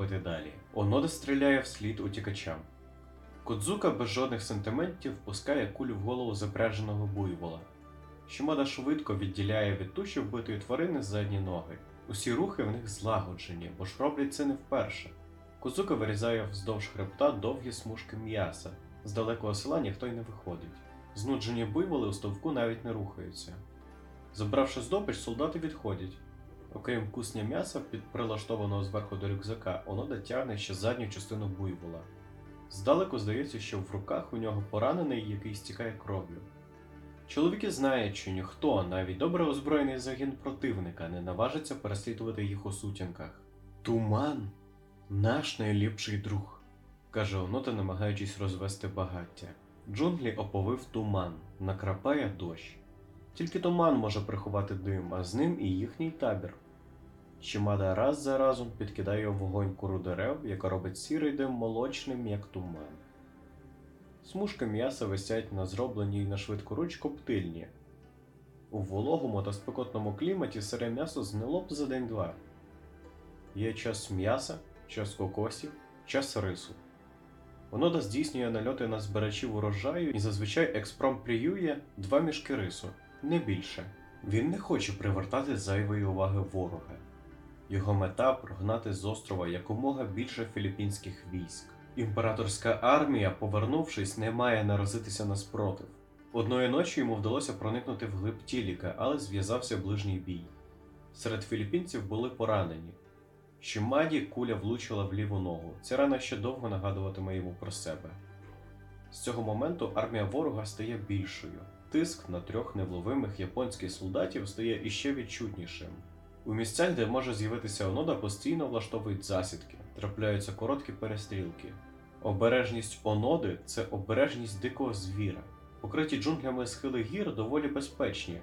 робити далі. Онода стріляє вслід утікачам. Кодзука без жодних сентиментів пускає кулю в голову запряженого буйвола. Шимада швидко відділяє від туші вбитої тварини задні ноги. Усі рухи в них злагоджені, бо ж роблять це не вперше. Кодзука вирізає вздовж хребта довгі смужки м'яса. З далекого села ніхто й не виходить. Знуджені буйволи у стовку навіть не рухаються. Забравши здобич, солдати відходять. Окрім кусня м'яса, під прилаштованого зверху до рюкзака, Онода тягне ще задню частину буйвола. Здалеку здається, що в руках у нього поранений, який стікає кров'ю. Чоловіки знають, що ніхто, навіть добре озброєний загін противника, не наважиться переслідувати їх у сутінках. Туман наш найліпший друг, каже Онота, намагаючись розвести багаття. Джунглі оповив туман, накрапає дощ. Тільки туман може приховати дим, а з ним і їхній табір. Щемада раз за разом підкидає вогонь куру дерев, яка робить сірий дим молочним, як туман. Смужки м'яса висять на зробленій на швидку руч коптильні. У вологому та спекотному кліматі сире м'ясо знило б за день-два. Є час м'яса, час кокосів, час рису. Онода здійснює нальоти на збирачів урожаю і зазвичай експромпріює два мішки рису, не більше. Він не хоче привертати зайвої уваги ворога. Його мета прогнати з острова якомога більше філіппінських військ. Імператорська армія, повернувшись, не має наразитися на спротив. Одної ночі йому вдалося проникнути в глиб Тіліка, але зв'язався ближній бій. Серед філіппінців були поранені. Щемаді куля влучила в ліву ногу. Ця рана ще довго нагадуватиме йому про себе. З цього моменту армія ворога стає більшою. Тиск на трьох невловимих японських солдатів стає іще відчутнішим. У місцях, де може з'явитися онода, постійно влаштовують засідки, трапляються короткі перестрілки. Обережність оноди це обережність дикого звіра. Покриті джунглями схили гір доволі безпечні,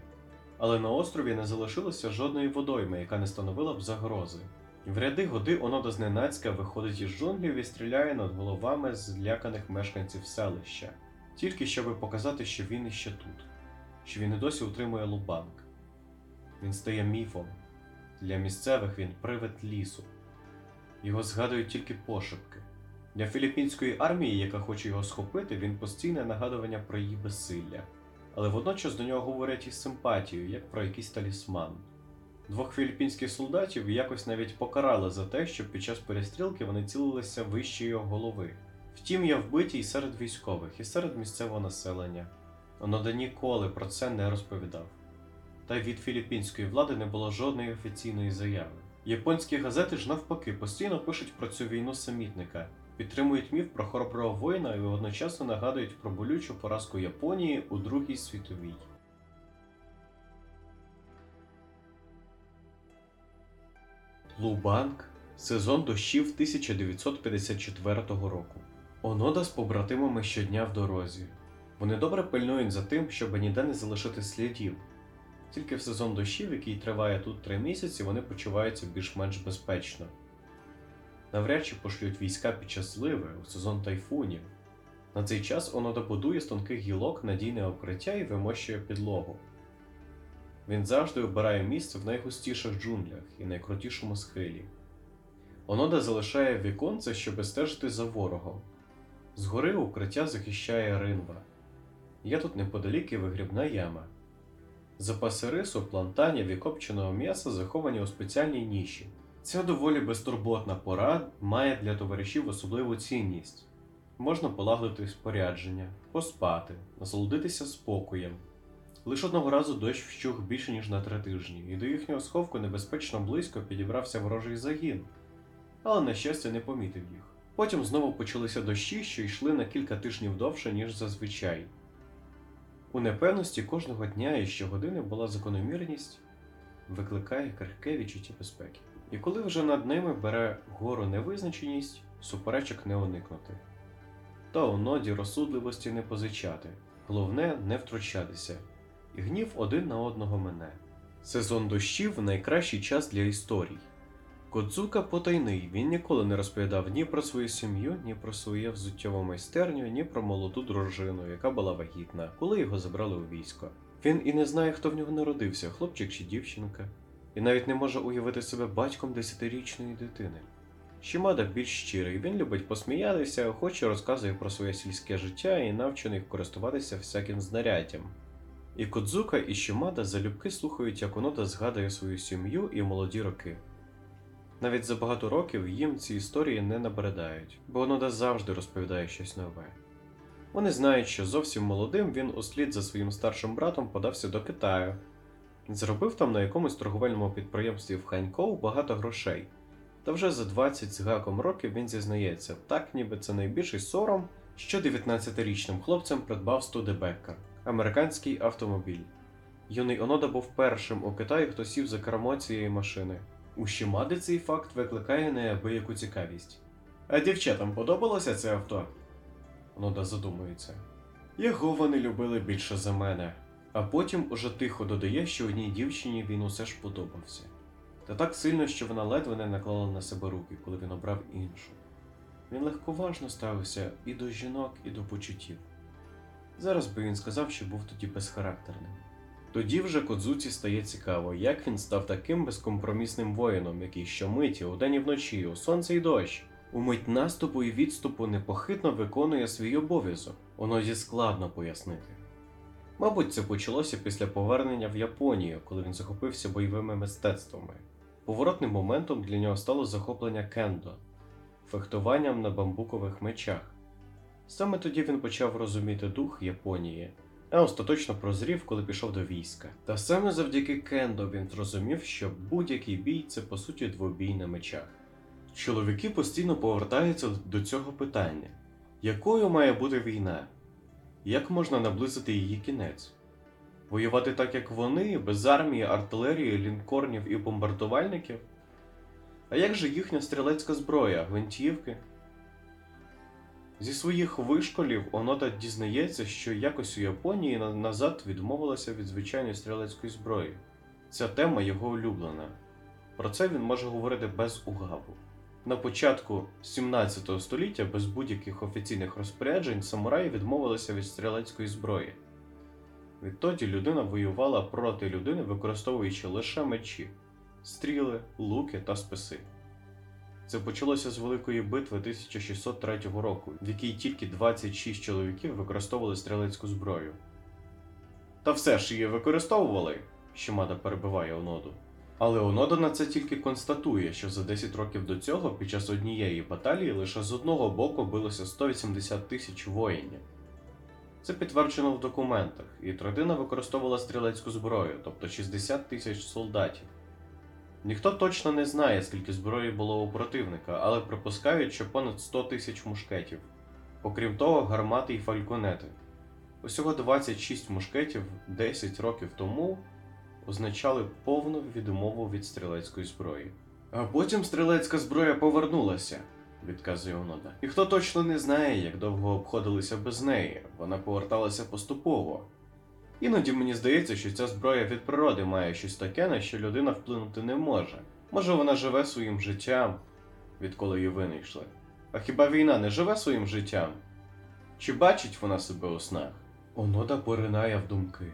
але на острові не залишилося жодної водойми, яка не становила б загрози. В ряди годи онода зненацька виходить із джунглів і стріляє над головами зляканих мешканців селища, тільки щоби показати, що він іще тут, що він і досі утримує Лубанк. Він стає міфом. Для місцевих він привид лісу. Його згадують тільки пошепки. Для філіппінської армії, яка хоче його схопити, він постійне нагадування про її безсилля, але водночас до нього говорять із симпатією, як про якийсь талісман. Двох філіппінських солдатів якось навіть покарали за те, що під час перестрілки вони цілилися вище його голови. Втім, є вбиті і серед військових, і серед місцевого населення. Онода ніколи про це не розповідав. Та й від філіппінської влади не було жодної офіційної заяви. Японські газети ж навпаки постійно пишуть про цю війну самітника, підтримують міф про хороброго воїна і одночасно нагадують про болючу поразку Японії у Другій світовій. Лубанк сезон дощів 1954 року. Онода з побратимами щодня в дорозі. Вони добре пильнують за тим, щоб ніде не залишити слідів. Тільки в сезон дощів, який триває тут три місяці, вони почуваються більш-менш безпечно. Навряд чи пошлють війська під час зливи у сезон тайфунів. На цей час Онода будує з тонких гілок надійне укриття і вимощує підлогу. Він завжди обирає місце в найгустіших джунглях і найкрутішому схилі. Онода залишає віконце, щоби стежити за ворогом. Згори укриття захищає ринва. Є тут неподалік і вигрібна яма. Запаси рису, плантанів і копченого м'яса заховані у спеціальній ніші. Ця доволі безтурботна пора має для товаришів особливу цінність. Можна полагодити спорядження, поспати, насолодитися спокоєм. Лише одного разу дощ вщух більше ніж на три тижні, і до їхнього сховку небезпечно близько підібрався ворожий загін, але, на щастя, не помітив їх. Потім знову почалися дощі, що йшли на кілька тижнів довше, ніж зазвичай. У непевності кожного дня і щогодини була закономірність, викликає крихке відчуття безпеки. І коли вже над ними бере гору невизначеність, суперечок не уникнути. Та у ноді розсудливості не позичати, головне не втручатися, і гнів один на одного мене. Сезон дощів найкращий час для історій. Кодзука потайний, він ніколи не розповідав ні про свою сім'ю, ні про своє взуттєву майстерню, ні про молоду дружину, яка була вагітна, коли його забрали у військо. Він і не знає, хто в нього народився, хлопчик чи дівчинка, і навіть не може уявити себе батьком десятирічної дитини. Шімада більш щирий, він любить посміятися, охоче розказує про своє сільське життя і навчений користуватися всяким знаряддям. І Кодзука, і Шімада залюбки слухають, як Онода згадує свою сім'ю і молоді роки. Навіть за багато років їм ці історії не набридають, бо Онода завжди розповідає щось нове. Вони знають, що зовсім молодим він услід за своїм старшим братом подався до Китаю, зробив там на якомусь торговельному підприємстві в Ханькоу багато грошей. Та вже за 20 з гаком років він зізнається, так ніби це найбільший сором, що 19-річним хлопцем придбав Студебекер – американський автомобіль. Юний Онода був першим у Китаї, хто сів за кермо цієї машини. У Шімади цей факт викликає неабияку цікавість. А дівчатам подобалося це авто? Онода задумується. Його вони любили більше за мене, а потім уже тихо додає, що одній дівчині він усе ж подобався. Та так сильно, що вона ледве не наклала на себе руки, коли він обрав іншу. Він легковажно ставився і до жінок, і до почуттів. Зараз би він сказав, що був тоді безхарактерним. Тоді вже Кодзуці стає цікаво, як він став таким безкомпромісним воїном, який щомиті, удень і вночі, у сонце і дощ, у мить наступу і відступу непохитно виконує свій обов'язок. Воно зі складно пояснити. Мабуть, це почалося після повернення в Японію, коли він захопився бойовими мистецтвами. Поворотним моментом для нього стало захоплення кендо, фехтуванням на бамбукових мечах. Саме тоді він почав розуміти дух Японії, а остаточно прозрів, коли пішов до війська. Та саме завдяки кендо він зрозумів, що будь-який бій це по суті двобій на мечах. Чоловіки постійно повертаються до цього питання: якою має бути війна? Як можна наблизити її кінець? Воювати так, як вони, без армії, артилерії, лінкорнів і бомбардувальників? А як же їхня стрілецька зброя, гвинтівки? Зі своїх вишколів Онода дізнається, що якось у Японії назад відмовилася від звичайної стрілецької зброї. Ця тема його улюблена. Про це він може говорити без угаву. На початку 17 століття без будь-яких офіційних розпоряджень самураї відмовилися від стрілецької зброї. Відтоді людина воювала проти людини, використовуючи лише мечі, стріли, луки та списи. Це почалося з великої битви 1603 року, в якій тільки 26 чоловіків використовували стрілецьку зброю. Та все ж її використовували, Шимада перебиває Оноду. Але Онода на це тільки констатує, що за 10 років до цього під час однієї баталії лише з одного боку билося 180 тисяч воїнів. Це підтверджено в документах, і третина використовувала стрілецьку зброю, тобто 60 тисяч солдатів. Ніхто точно не знає, скільки зброї було у противника, але припускають, що понад 100 тисяч мушкетів. Окрім того, гармати й фальконети. Усього 26 мушкетів 10 років тому означали повну відмову від стрілецької зброї. А потім стрілецька зброя повернулася, відказує Онода. І хто точно не знає, як довго обходилися без неї, вона поверталася поступово. Іноді мені здається, що ця зброя від природи має щось таке, на що людина вплинути не може. Може, вона живе своїм життям, відколи її винайшли. А хіба війна не живе своїм життям? Чи бачить вона себе у снах? Онода поринає в думки,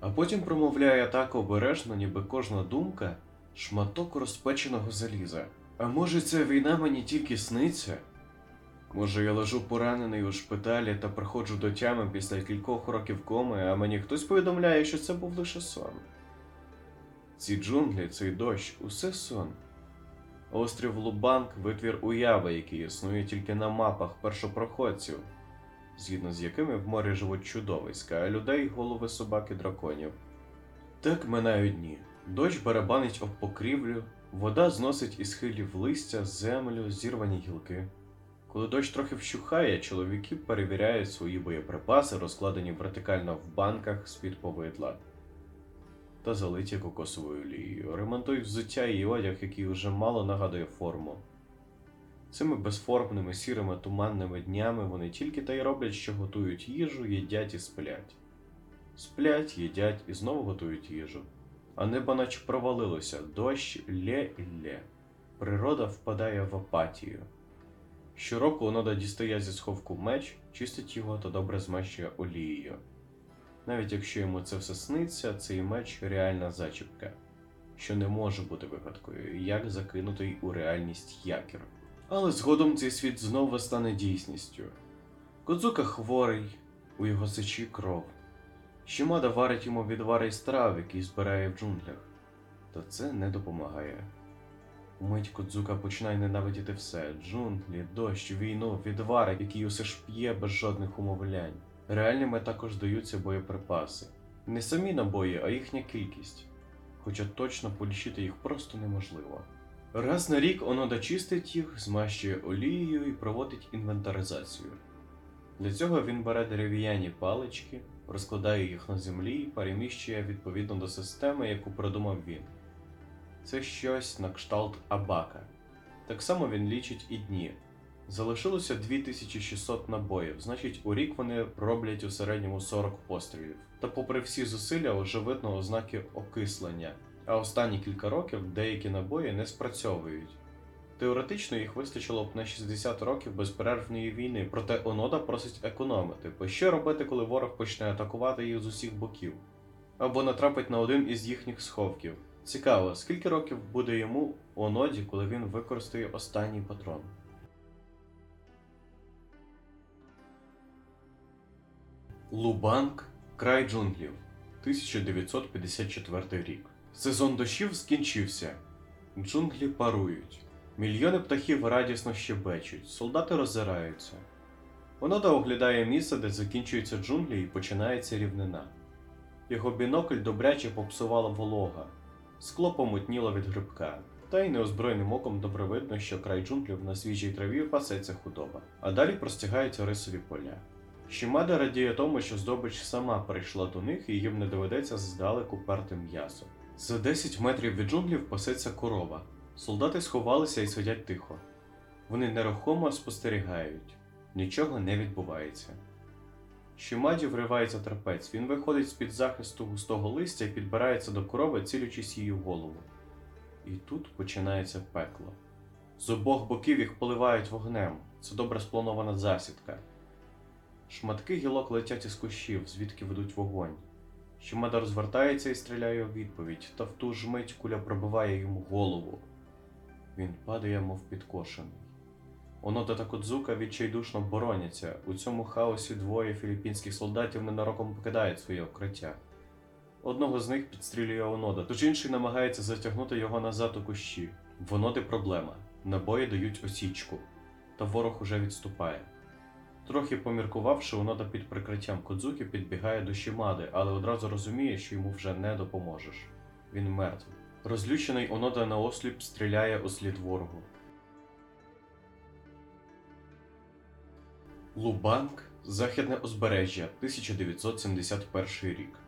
а потім промовляє так обережно, ніби кожна думка шматок розпеченого заліза. А може, ця війна мені тільки сниться? Може, я лежу поранений у шпиталі та приходжу до тями після кількох років коми, а мені хтось повідомляє, що це був лише сон. Ці джунглі, цей дощ усе сон. Острів Лубанк витвір уяви, який існує тільки на мапах першопроходців, згідно з якими в морі живуть чудовиська, а людей голови собаки драконів. Так минають дні. Дощ барабанить об покрівлю, вода зносить із схилів листя, землю, зірвані гілки. Коли дощ трохи вщухає, чоловіки перевіряють свої боєприпаси, розкладені вертикально в банках з-під повидла та залиті кокосовою олією, ремонтують взуття і одяг, який уже мало нагадує форму. Цими безформними сірими туманними днями вони тільки та й роблять, що готують їжу, їдять і сплять. Сплять, їдять і знову готують їжу. А небо наче провалилося, дощ лє і лє. Природа впадає в апатію. Щороку Онода дістає зі сховку меч, чистить його та добре змащує олією. Навіть якщо йому це все сниться, цей меч реальна зачіпка, що не може бути вигадкою, як закинутий у реальність якір. Але згодом цей світ знову стане дійсністю. Кодзука хворий, у його сечі кров. Щомада варить йому відвари із трав, які збирає в джунглях. Та це не допомагає. Умить Кодзука починає ненавидіти все: джунглі, дощ, війну, відвари, які усе ж п'є без жодних умовлянь. Реальними також даються боєприпаси. Не самі набої, а їхня кількість. Хоча точно полічити їх просто неможливо. Раз на рік Онода чистить їх, змащує олією і проводить інвентаризацію. Для цього він бере дерев'яні палички, розкладає їх на землі і переміщує відповідно до системи, яку придумав він. Це щось на кшталт Абака. Так само він лічить і дні. Залишилося 2600 набоїв, значить у рік вони роблять у середньому 40 пострілів. Та попри всі зусилля вже видно ознаки окислення, а останні кілька років деякі набої не спрацьовують. Теоретично їх вистачило б на 60 років безперервної війни, проте Онода просить економити, бо що робити, коли ворог почне атакувати їх з усіх боків, або натрапить на один із їхніх сховків. Цікаво, скільки років буде йому Оноді, коли він використає останній патрон. Лубанг Край джунглів 1954 рік. Сезон дощів скінчився. Джунглі парують. Мільйони птахів радісно щебечуть, солдати роззираються. Онода оглядає місце, де закінчуються джунглі і починається рівнина. Його бінокль добряче попсувала волога, скло помутніло від грибка, та й неозброєним оком добре видно, що край джунглів на свіжій траві пасеться худоба, а далі простягаються рисові поля. Щемада радіє тому, що здобич сама прийшла до них і їм не доведеться здалеку перти м'ясо. За 10 метрів від джунглів пасеться корова. Солдати сховалися і сидять тихо. Вони нерухомо спостерігають, нічого не відбувається. Щемаді вривається трапець, він виходить з-під захисту густого листя і підбирається до корови, цілючись її в голову. І тут починається пекло. З обох боків їх поливають вогнем, це добре спланована засідка. Шматки гілок летять із кущів, звідки ведуть вогонь. Щемада розвертається і стріляє у відповідь, та в ту ж мить куля пробиває йому голову. Він падає, мов підкошений. Онода та Кодзука відчайдушно бороняться. У цьому хаосі двоє філіппінських солдатів ненароком покидають своє укриття. Одного з них підстрілює Онода, тож інший намагається затягнути його назад у кущі. В Оноди проблема. Набої дають осічку, та ворог уже відступає. Трохи поміркувавши, Онода під прикриттям Кодзуки підбігає до Шімади, але одразу розуміє, що йому вже не допоможеш. Він мертвий. Розлючений Онода наосліп стріляє у слід ворогу. Лубанг, Західне узбережжя, 1971 рік.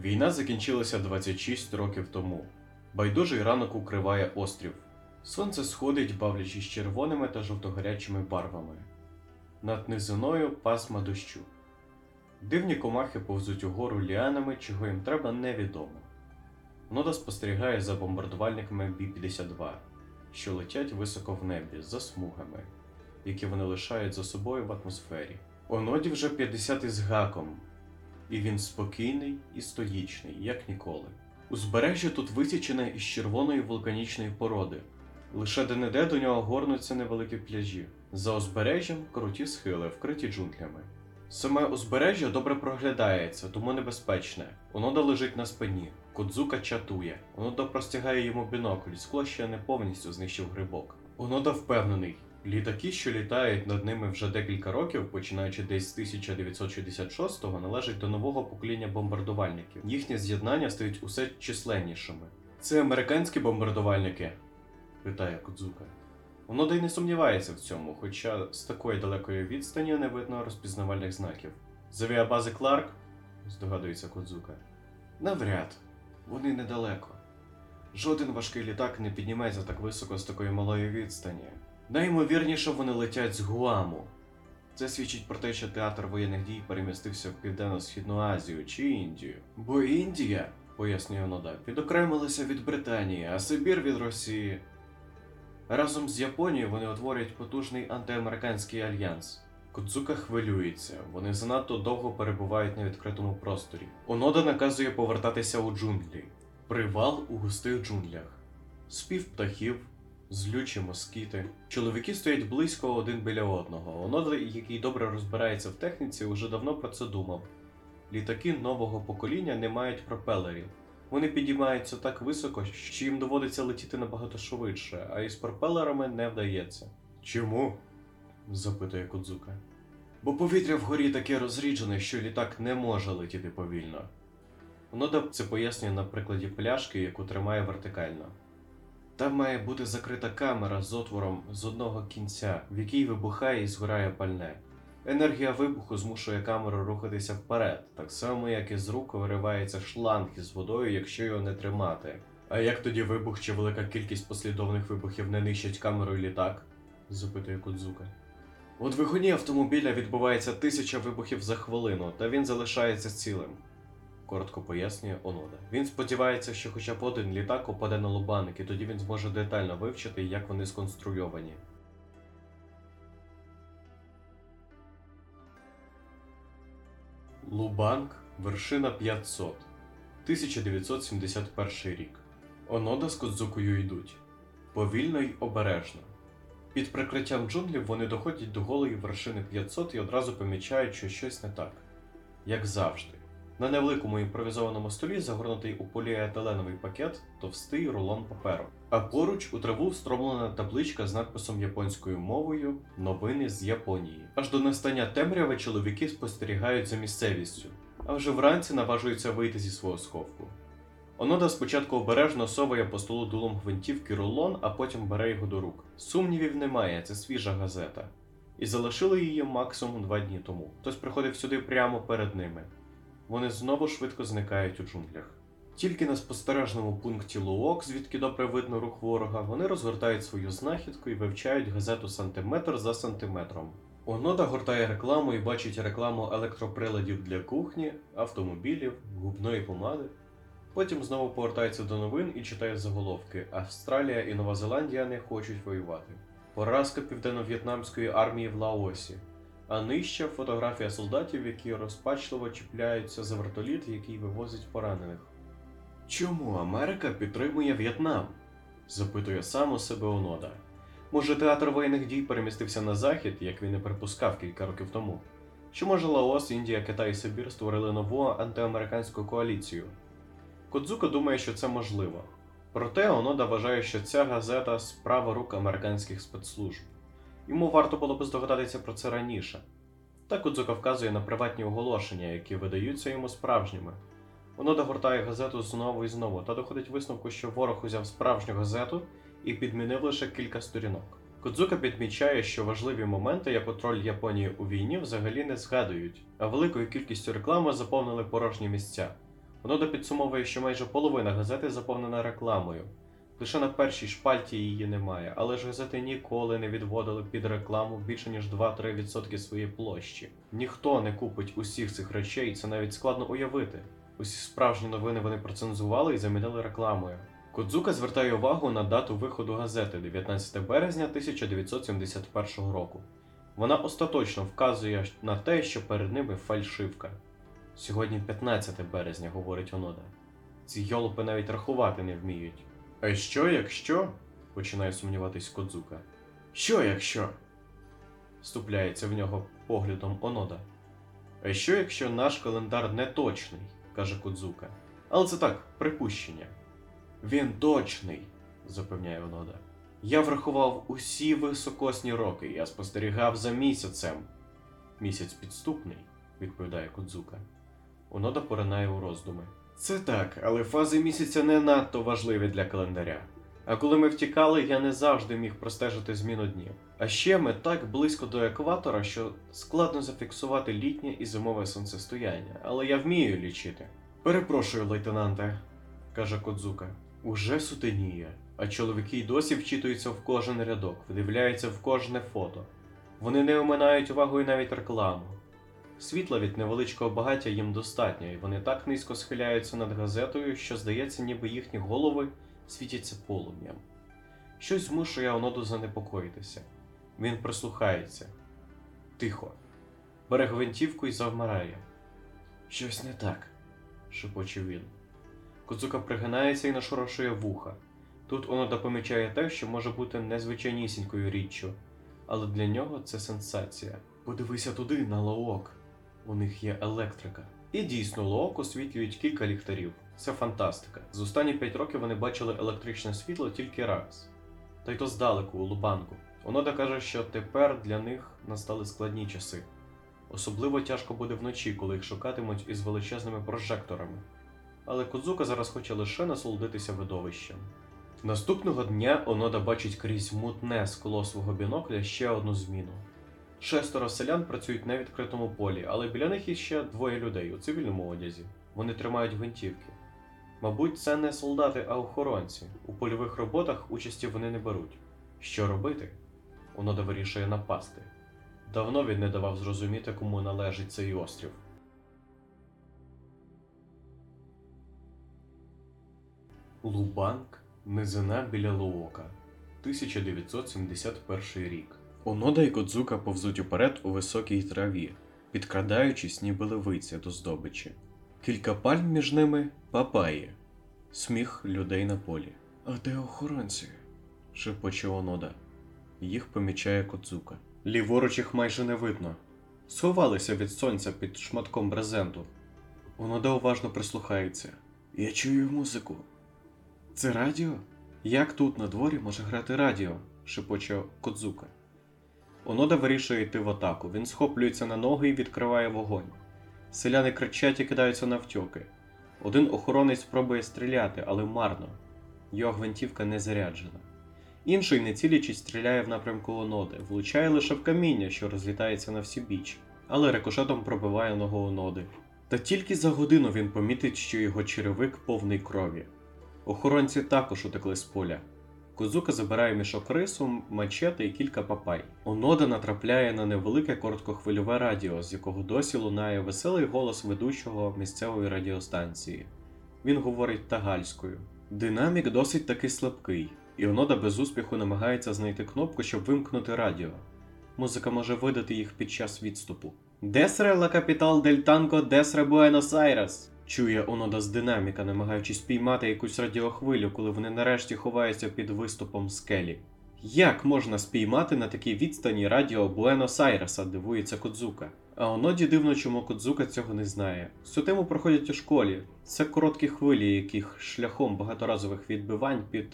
Війна закінчилася 26 років тому. Байдужий ранок укриває острів. Сонце сходить, бавлячись червоними та жовтогарячими барвами. Над низиною пасма дощу. Дивні комахи повзуть угору ліанами, чого їм треба, невідомо. Нода спостерігає за бомбардувальниками Бі-52, що летять високо в небі за смугами, які вони лишають за собою в атмосфері. Оноді вже 50 із гаком, і він спокійний і стоїчний, як ніколи. Узбережжя тут висічене із червоної вулканічної породи. Лише де-не-де до нього горнуться невеликі пляжі. За узбережжям круті схили, вкриті джунглями. Саме узбережжя добре проглядається, тому небезпечне. Онода лежить на спині. Кодзука чатує. Онода простягає йому бінокль, скло ще не повністю знищив грибок. Онода впевнений. Літаки, що літають над ними вже декілька років, починаючи десь з 1966-го, належать до нового покоління бомбардувальників. Їхнє з'єднання стають усе численнішими. Це американські бомбардувальники? питає Кодзука. Онода й не сумнівається в цьому, хоча з такої далекої відстані не видно розпізнавальних знаків. З авіабази Кларк, здогадується Кодзука. Навряд, вони недалеко. Жоден важкий літак не підніметься так високо з такої малої відстані. Наймовірніше вони летять з Гуаму. Це свідчить про те, що театр воєнних дій перемістився в Південно-Східну Азію чи Індію. Бо Індія, пояснює Нода, відокремилася від Британії, а Сибір від Росії. Разом з Японією вони утворюють потужний антиамериканський альянс. Кудзука хвилюється, вони занадто довго перебувають на відкритому просторі. Онода наказує повертатися у джунглі. Привал у густих джунглях. Спів птахів, злючі москіти. Чоловіки стоять близько один біля одного. Онода, який добре розбирається в техніці, уже давно про це думав. Літаки нового покоління не мають пропелерів. Вони підіймаються так високо, що їм доводиться летіти набагато швидше, а із пропелерами не вдається. Чому? запитує Кудзука. Бо повітря вгорі таке розріджене, що літак не може летіти повільно. Онода це пояснює на прикладі пляшки, яку тримає вертикально. Там має бути закрита камера з отвором з одного кінця, в якій вибухає і згорає пальне. Енергія вибуху змушує камеру рухатися вперед, так само як і з рук виривається шланг із водою, якщо його не тримати. А як тоді вибух чи велика кількість послідовних вибухів не нищать камеру і літак? запитує Кудзука. У двигуні автомобіля відбувається тисяча вибухів за хвилину, та він залишається цілим. Коротко пояснює Онода. Він сподівається, що хоча б один літак упаде на лубаник, і тоді він зможе детально вивчити, як вони сконструйовані. Лубанг, вершина 500. 1971 рік. Онода з Кодзукою йдуть. Повільно й обережно. Під прикриттям джунглів вони доходять до голої вершини 500 і одразу помічають, що щось не так. Як завжди. На невеликому імпровізованому столі загорнутий у поліетиленовий пакет товстий рулон паперу, а поруч у траву встромлена табличка з надписом японською мовою Новини з Японії. Аж до настання темряви чоловіки спостерігають за місцевістю, а вже вранці наважуються вийти зі свого сховку. Онода спочатку обережно соває по столу дулом гвинтівки рулон, а потім бере його до рук. Сумнівів немає, це свіжа газета. І залишили її максимум два дні тому. Хтось приходив сюди прямо перед ними. Вони знову швидко зникають у джунглях. Тільки на спостережному пункті Луок, звідки добре видно рух ворога, вони розгортають свою знахідку і вивчають газету сантиметр за сантиметром. Онода гортає рекламу і бачить рекламу електроприладів для кухні, автомобілів, губної помади. Потім знову повертається до новин і читає заголовки: Австралія і Нова Зеландія не хочуть воювати. Поразка південно-в'єтнамської армії в Лаосі. А нижче фотографія солдатів, які розпачливо чіпляються за вертоліт, який вивозить поранених. Чому Америка підтримує В'єтнам? запитує сам у себе Онода. Може, театр воєнних дій перемістився на захід, як він і припускав кілька років тому? Чи може Лаос, Індія, Китай і Сибір створили нову антиамериканську коаліцію? Кодзука думає, що це можливо. Проте Онода вважає, що ця газета справа рук американських спецслужб. Йому варто було би здогадатися про це раніше. Так Кодзука вказує на приватні оголошення, які видаються йому справжніми. Онода гортає газету знову і знову та доходить висновку, що ворог узяв справжню газету і підмінив лише кілька сторінок. Кодзука підмічає, що важливі моменти, як от роль Японії у війні, взагалі не згадують, а великою кількістю реклами заповнили порожні місця. Онода підсумовує, що майже половина газети заповнена рекламою. Лише на першій шпальті її немає, але ж газети ніколи не відводили під рекламу більше ніж 2-3% своєї площі. Ніхто не купить усіх цих речей, це навіть складно уявити. Усі справжні новини вони процензували і замінили рекламою. Кодзука звертає увагу на дату виходу газети 19 березня 1971 року. Вона остаточно вказує на те, що перед ними фальшивка. Сьогодні 15 березня, говорить Онода. Ці йолопи навіть рахувати не вміють. А що, якщо? починає сумніватись Кодзука. Що, якщо? Ступляється в нього поглядом Онода. А що, якщо наш календар не точний, каже Кодзука. Але це так, припущення. Він точний, запевняє Онода. Я врахував усі високосні роки, я спостерігав за місяцем. Місяць підступний, відповідає Кодзука. Онода поринає у роздуми. Це так, але фази місяця не надто важливі для календаря. А коли ми втікали, я не завжди міг простежити зміну днів. А ще ми так близько до екватора, що складно зафіксувати літнє і зимове сонцестояння, але я вмію лічити. Перепрошую, лейтенанте, каже Кодзука. Уже сутеніє, а чоловіки й досі вчитуються в кожен рядок, вдивляються в кожне фото. Вони не оминають увагою навіть рекламу. Світла від невеличкого багаття їм достатньо, і вони так низько схиляються над газетою, що здається, ніби їхні голови світяться полум'ям. Щось змушує Оноду занепокоїтися. Він прислухається. Тихо. Бере гвинтівку і завмирає. Щось не так, шепоче він. Коцука пригинається і нашорошує вуха. Тут Онода помічає те, що може бути незвичайнісінькою річчю, але для нього це сенсація. Подивися туди, на Лаок. У них є електрика. І дійсно, Лаок освітлюють кілька ліхтарів. Це фантастика. З останні 5 років вони бачили електричне світло тільки раз. Та й то здалеку, у Лубанку. Онода каже, що тепер для них настали складні часи. Особливо тяжко буде вночі, коли їх шукатимуть із величезними прожекторами. Але Кудзука зараз хоче лише насолодитися видовищем. Наступного дня Онода бачить крізь мутне скло свого бінокля ще одну зміну. Шестеро селян працюють на відкритому полі, але біля них іще двоє людей у цивільному одязі. Вони тримають гвинтівки. Мабуть, це не солдати, а охоронці. У польових роботах участі вони не беруть. Що робити? Онода вирішує напасти. Давно він не давав зрозуміти, кому належить цей острів. Лубанк Низина біля Луока. 1971 рік. Онода і Кодзука повзуть уперед у високій траві, підкрадаючись, ніби левиця до здобичі. Кілька пальм між ними папаї. Сміх людей на полі. А де охоронці? шепоче Онода. Їх помічає Кодзука. Ліворуч їх майже не видно. Сховалися від сонця під шматком брезенту. Онода уважно прислухається. Я чую музику. Це радіо? Як тут на дворі може грати радіо? шепоче Кодзука. Онода вирішує йти в атаку. Він схоплюється на ноги і відкриває вогонь. Селяни кричать і кидаються навтьоки. Один охоронець спробує стріляти, але марно. Його гвинтівка не заряджена. Інший, не цілячись, стріляє в напрямку Оноди, влучає лише в каміння, що розлітається на всі біч, але рикошетом пробиває ногу Оноди. Та тільки за годину він помітить, що його черевик повний крові. Охоронці також утекли з поля. Козука забирає мішок рису, мачете і кілька папай. Онода натрапляє на невелике короткохвильове радіо, з якого досі лунає веселий голос ведучого місцевої радіостанції. Він говорить тагальською. Динамік досить таки слабкий, і Онода без успіху намагається знайти кнопку, щоб вимкнути радіо. Музика може видати їх під час відступу. Десре ла капітал дель танко десре Буенос-Айрес! Чує Онода з динаміка, намагаючись піймати якусь радіохвилю, коли вони нарешті ховаються під виступом скелі. Як можна спіймати на такій відстані радіо Буенос-Айреса, дивується Кодзука. А Оноді дивно, чому Кодзука цього не знає. Цю тему проходять у школі. Це короткі хвилі, яких шляхом багаторазових відбивань під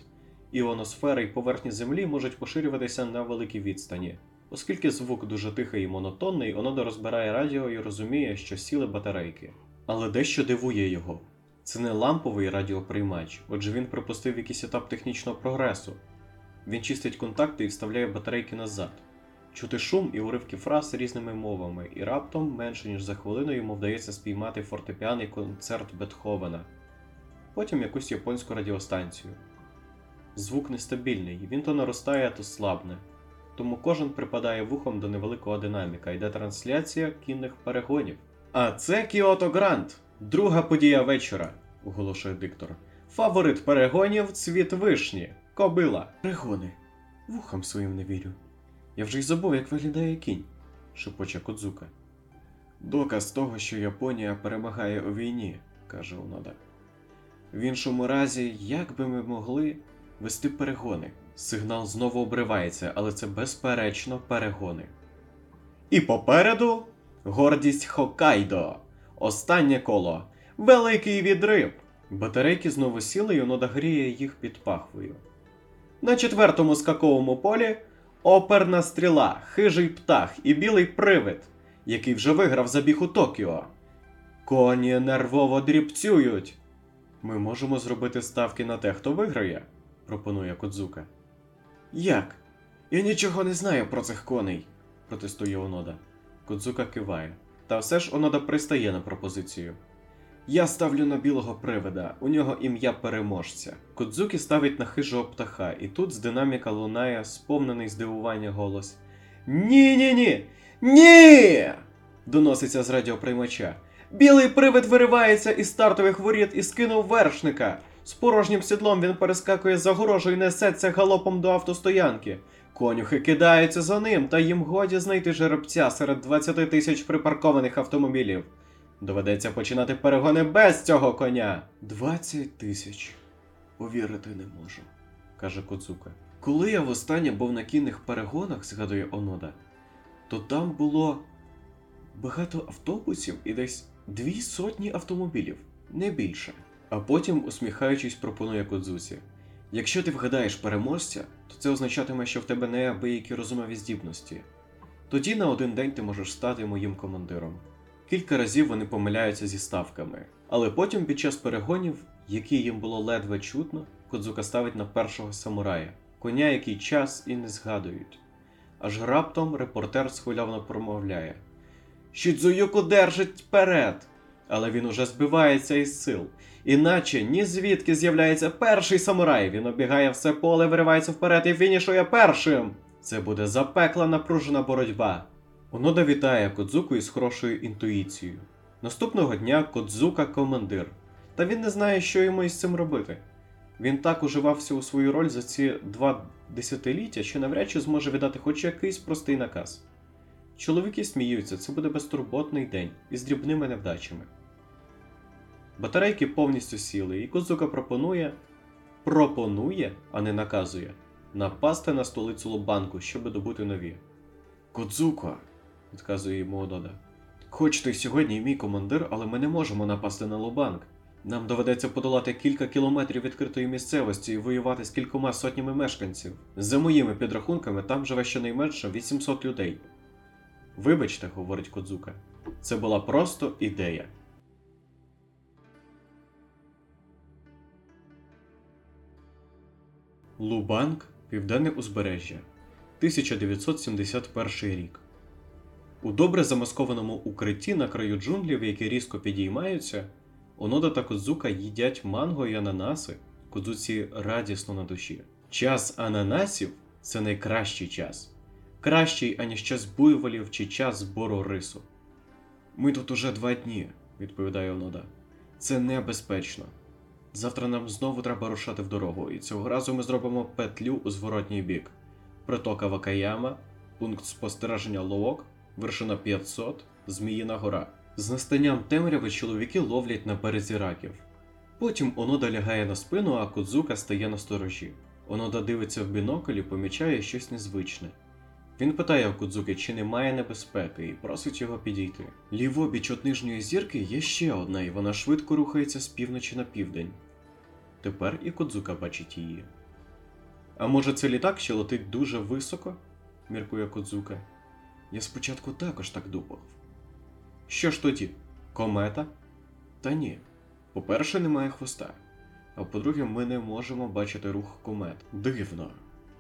іоносфери і поверхні землі можуть поширюватися на великій відстані. Оскільки звук дуже тихий і монотонний, Онода розбирає радіо і розуміє, що сіли батарейки. Але дещо дивує його. Це не ламповий радіоприймач, отже він припустив якийсь етап технічного прогресу. Він чистить контакти і вставляє батарейки назад. Чути шум і уривки фраз різними мовами, і раптом, менше ніж за хвилину, йому вдається спіймати фортепіанний концерт Бетховена, потім якусь японську радіостанцію. Звук нестабільний, він то наростає, то слабне. Тому кожен припадає вухом до невеликого динаміка, йде трансляція кінних перегонів. А це Кіото Гранд, друга подія вечора, оголошує диктор. Фаворит перегонів цвіт вишні, кобила. Перегони. Вухам своїм не вірю. Я вже й забув, як виглядає кінь, шепоче Кодзука. Доказ того, що Японія перемагає у війні, каже Онода. В іншому разі, як би ми могли вести перегони? Сигнал знову обривається, але це безперечно перегони. І попереду гордість Хоккайдо. Останнє коло. Великий відрив. Батарейки знову сіли, і Онода гріє їх під пахвою. На четвертому скаковому полі оперна стріла, хижий птах і білий привид, який вже виграв забіг у Токіо. Коні нервово дрібцюють. Ми можемо зробити ставки на те, хто виграє, пропонує Кодзука. Як? Я нічого не знаю про цих коней, протестує Онода. Кодзука киває. Та все ж Онода пристає на пропозицію. Я ставлю на білого привида, у нього ім'я переможця. Кодзукі ставить на хижого птаха, і тут з динаміка лунає сповнений здивування голос. Ні, ні, ні. Ні. доноситься з радіоприймача. Білий привид виривається із стартових воріт і скинув вершника. З порожнім сідлом він перескакує за горожу і несеться галопом до автостоянки. Конюхи кидаються за ним, та їм годі знайти жеребця серед 20 тисяч припаркованих автомобілів. Доведеться починати перегони без цього коня. 20 тисяч. Повірити не можу. каже Кодзука. Коли я востаннє був на кінних перегонах, згадує Онода, то там було багато автобусів і десь дві сотні автомобілів, не більше. А потім, усміхаючись, пропонує Кодзусі. Якщо ти вгадаєш переможця, то це означатиме, що в тебе неабиякі розумові здібності. Тоді на один день ти можеш стати моїм командиром. Кілька разів вони помиляються зі ставками, але потім під час перегонів, які їм було ледве чутно, Кодзука ставить на першого самурая, коня, який час і не згадують. Аж раптом репортер схвильовано промовляє: Шідзуюку держить вперед! Але він уже збивається із сил. Іначе ні звідки з'являється перший самурай. Він обігає все поле, виривається вперед і фінішує першим. Це буде запекла напружена боротьба. Онода вітає Кодзуку із хорошою інтуїцією. Наступного дня Кодзука командир, та він не знає, що йому із цим робити. Він так уживався у свою роль за ці два десятиліття, що навряд чи зможе віддати хоч якийсь простий наказ. Чоловіки сміються, це буде безтурботний день із дрібними невдачами. Батарейки повністю сіли, і Кодзука пропонує, пропонує, а не наказує, напасти на столицю Лобанку, щоб добути нові. Кодзуко, відказує йому Одода. Хоч ти сьогодні мій командир, але ми не можемо напасти на Лобанк. Нам доведеться подолати кілька кілометрів відкритої місцевості і воювати з кількома сотнями мешканців. За моїми підрахунками, там живе щонайменше 800 людей. Вибачте, говорить Кодзука, це була просто ідея. Лубанк, Південне узбережжя, 1971 рік. У добре замаскованому укритті на краю джунглів, які різко підіймаються, Онода та Кодзука їдять манго і ананаси, Кодзуці радісно на душі. Час ананасів це найкращий час. Кращий, аніж час буйволів чи час збору рису. Ми тут уже два дні, відповідає Онода. Це небезпечно. Завтра нам знову треба рушати в дорогу, і цього разу ми зробимо петлю у зворотній бік. Притока Вакаяма, пункт спостереження Лоок, вершина 500, Зміїна гора. З настанням темряви чоловіки ловлять на березі раків. Потім Онода лягає на спину, а Кодзука стає на сторожі. Онода дивиться в бінокль і помічає щось незвичне. Він питає у Кудзуки, чи немає небезпеки, і просить його підійти. Лівобіч от нижньої зірки є ще одна, і вона швидко рухається з півночі на південь. Тепер і Кодзука бачить її. А може це літак, що летить дуже високо? міркує Кодзука. Я спочатку також так думав. Що ж тоді? Комета? Та ні. По-перше, немає хвоста. А по-друге, ми не можемо бачити рух комет. Дивно.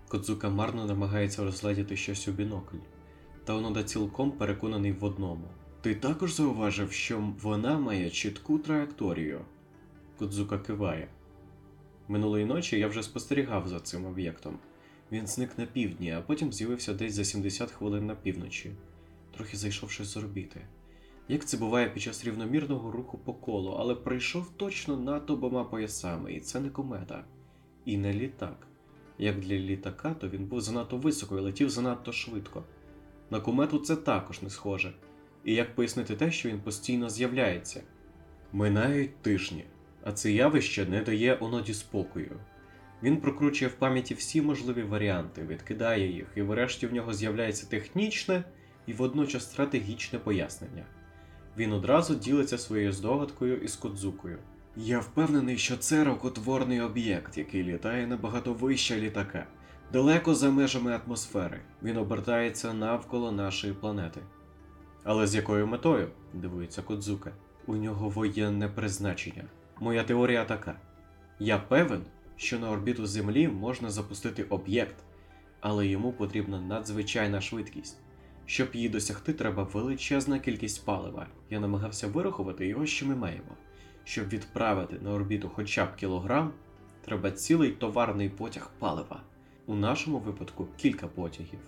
Кодзука марно намагається розгледіти щось у бінокль, та Онода цілком переконаний в одному. Ти також зауважив, що вона має чітку траєкторію. Кодзука киває. Минулої ночі я вже спостерігав за цим об'єктом. Він зник на півдні, а потім з'явився десь за 70 хвилин на півночі, трохи зайшовши з. Як це буває під час рівномірного руху по колу, але прийшов точно над обома поясами, і це не комета, і не літак. Як для літака, то він був занадто високо і летів занадто швидко. На комету це також не схоже. І як пояснити те, що він постійно з'являється? Минають тижні, а це явище не дає оноді спокою. Він прокручує в пам'яті всі можливі варіанти, відкидає їх, і врешті в нього з'являється технічне і водночас стратегічне пояснення. Він одразу ділиться своєю здогадкою із Кодзукою. Я впевнений, що це рукотворний об'єкт, який літає набагато вище літака, далеко за межами атмосфери. Він обертається навколо нашої планети. Але з якою метою? дивується Кодзука. У нього воєнне призначення. Моя теорія така: я певен, що на орбіту Землі можна запустити об'єкт, але йому потрібна надзвичайна швидкість. Щоб її досягти, треба величезна кількість палива. Я намагався вирахувати його, що ми маємо. Щоб відправити на орбіту хоча б кілограм, треба цілий товарний потяг палива. У нашому випадку кілька потягів.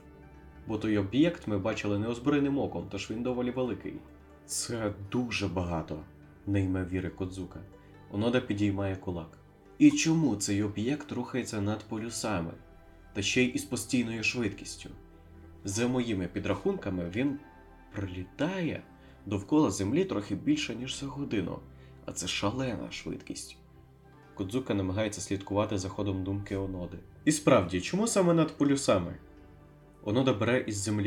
Бо той об'єкт ми бачили неозброєним оком, тож він доволі великий. Це дуже багато, не йме віри Кодзука. Онода підіймає кулак. І чому цей об'єкт рухається над полюсами, та ще й із постійною швидкістю? За моїми підрахунками, він пролітає довкола Землі трохи більше, ніж за годину, а це шалена швидкість. Кодзука намагається слідкувати за ходом думки Оноди. І справді, чому саме над полюсами? Онода бере із землі